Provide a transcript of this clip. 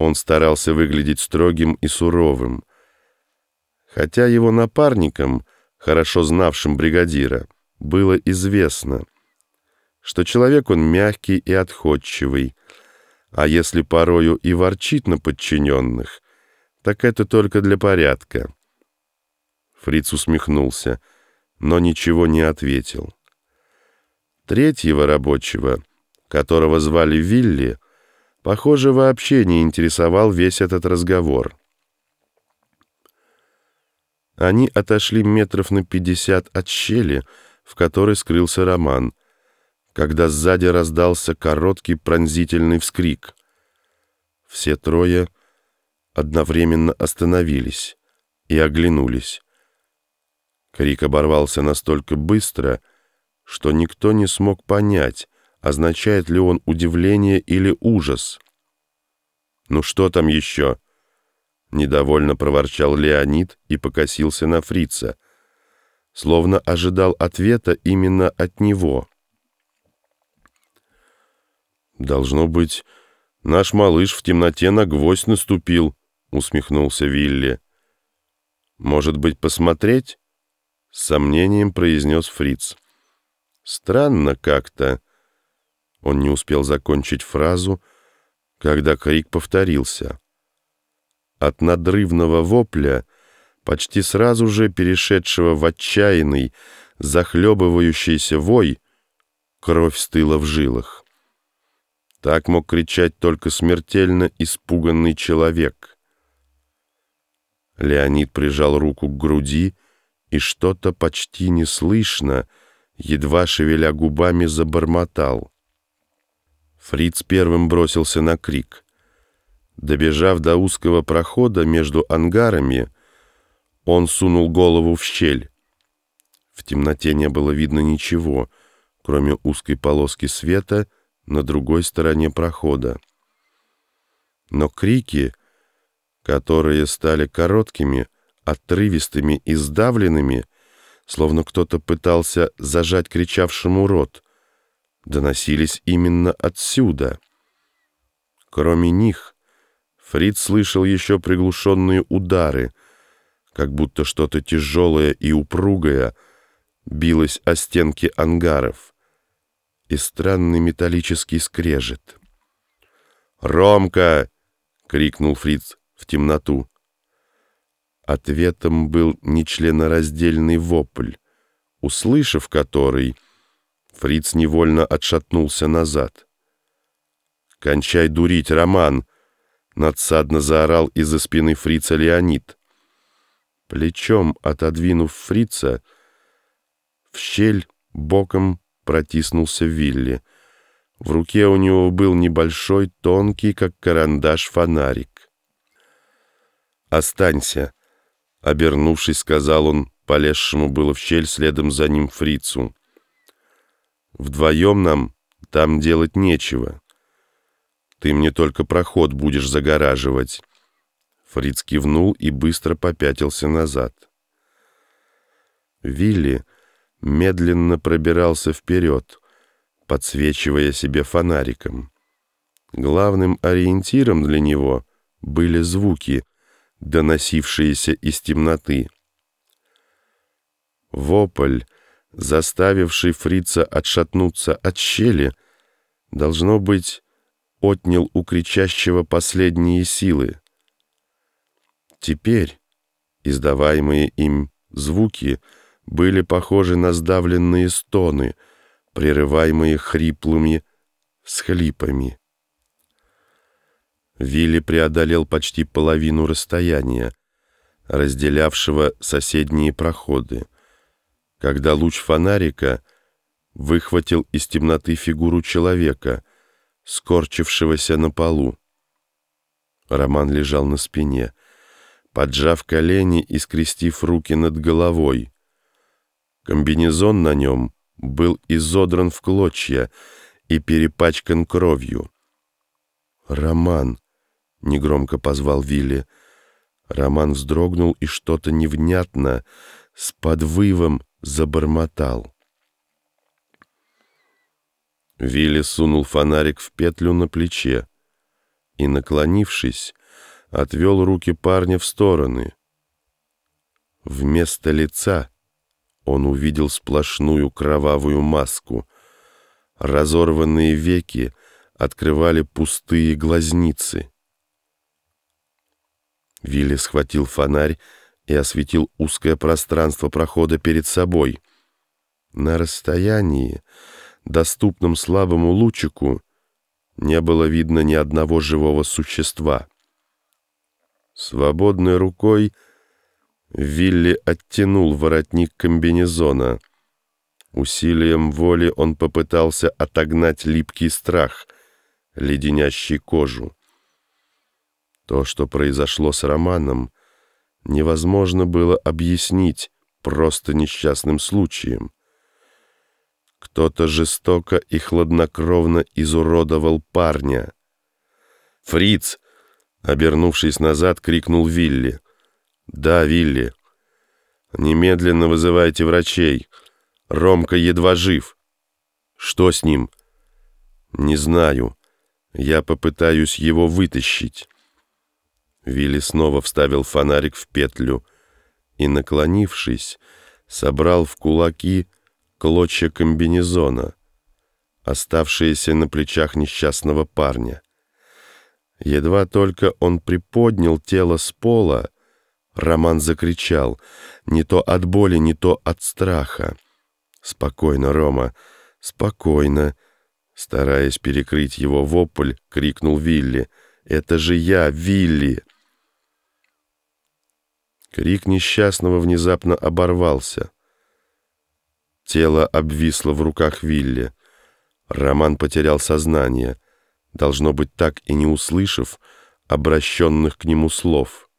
Он старался выглядеть строгим и суровым, хотя его напарникам, хорошо знавшим бригадира, было известно, что человек он мягкий и отходчивый, а если порою и ворчит на подчиненных, так это только для порядка. Фриц усмехнулся, но ничего не ответил. Третьего рабочего, которого звали Вилли, похоже, вообще не интересовал весь этот разговор. Они отошли метров на пятьдесят от щели, в которой скрылся Роман, когда сзади раздался короткий пронзительный вскрик. Все трое одновременно остановились и оглянулись. Крик оборвался настолько быстро, что никто не смог понять, означает ли он удивление или ужас. «Ну что там еще?» Недовольно проворчал Леонид и покосился на фрица, словно ожидал ответа именно от него. «Должно быть, наш малыш в темноте на гвоздь наступил», — усмехнулся Вилли. «Может быть, посмотреть?» — с сомнением произнес фриц. «Странно как-то». Он не успел закончить фразу, когда крик повторился. От надрывного вопля, почти сразу же перешедшего в отчаянный, захлебывающийся вой, кровь стыла в жилах. Так мог кричать только смертельно испуганный человек. Леонид прижал руку к груди и что-то почти неслышно, едва шевеля губами, забормотал. Фриц первым бросился на крик. Добежав до узкого прохода между ангарами, он сунул голову в щель. В темноте не было видно ничего, кроме узкой полоски света — на другой стороне прохода. Но крики, которые стали короткими, отрывистыми и сдавленными, словно кто-то пытался зажать кричавшему рот, доносились именно отсюда. Кроме них, Фрид слышал еще приглушенные удары, как будто что-то тяжелое и упругое билось о стенки ангаров и странный металлический скрежет. «Ромка!» — крикнул Фриц в темноту. Ответом был нечленораздельный вопль, услышав который, Фриц невольно отшатнулся назад. «Кончай дурить, Роман!» — надсадно заорал из-за спины Фрица Леонид. Плечом отодвинув Фрица, в щель боком протиснулся Вилли. В руке у него был небольшой, тонкий, как карандаш, фонарик. «Останься», — обернувшись, сказал он, полезшему было в щель следом за ним фрицу. «Вдвоем нам там делать нечего. Ты мне только проход будешь загораживать». Фриц кивнул и быстро попятился назад. Вилли медленно пробирался вперед, подсвечивая себе фонариком. Главным ориентиром для него были звуки, доносившиеся из темноты. Вопль, заставивший фрица отшатнуться от щели, должно быть, отнял у кричащего последние силы. Теперь издаваемые им звуки — были похожи на сдавленные стоны, прерываемые хриплыми схлипами. Вилли преодолел почти половину расстояния, разделявшего соседние проходы, когда луч фонарика выхватил из темноты фигуру человека, скорчившегося на полу. Роман лежал на спине, поджав колени и скрестив руки над головой. Комбинезон на нем был изодран в клочья и перепачкан кровью. «Роман!» — негромко позвал Вилли. Роман вздрогнул и что-то невнятно с подвывом забормотал. Вилли сунул фонарик в петлю на плече и, наклонившись, отвел руки парня в стороны. Вместо лица он увидел сплошную кровавую маску. Разорванные веки открывали пустые глазницы. Вилли схватил фонарь и осветил узкое пространство прохода перед собой. На расстоянии, доступном слабому лучику, не было видно ни одного живого существа. Свободной рукой Вилли оттянул воротник комбинезона. Усилием воли он попытался отогнать липкий страх, леденящий кожу. То, что произошло с Романом, невозможно было объяснить просто несчастным случаем. Кто-то жестоко и хладнокровно изуродовал парня. «Фриц!» — обернувшись назад, крикнул Вилли. «Да, Вилли. Немедленно вызывайте врачей. Ромка едва жив. Что с ним?» «Не знаю. Я попытаюсь его вытащить». Вилли снова вставил фонарик в петлю и, наклонившись, собрал в кулаки клочья комбинезона, оставшиеся на плечах несчастного парня. Едва только он приподнял тело с пола, Роман закричал, не то от боли, не то от страха. «Спокойно, Рома, спокойно!» Стараясь перекрыть его вопль, крикнул Вилли. «Это же я, Вилли!» Крик несчастного внезапно оборвался. Тело обвисло в руках Вилли. Роман потерял сознание, должно быть так и не услышав обращенных к нему слов.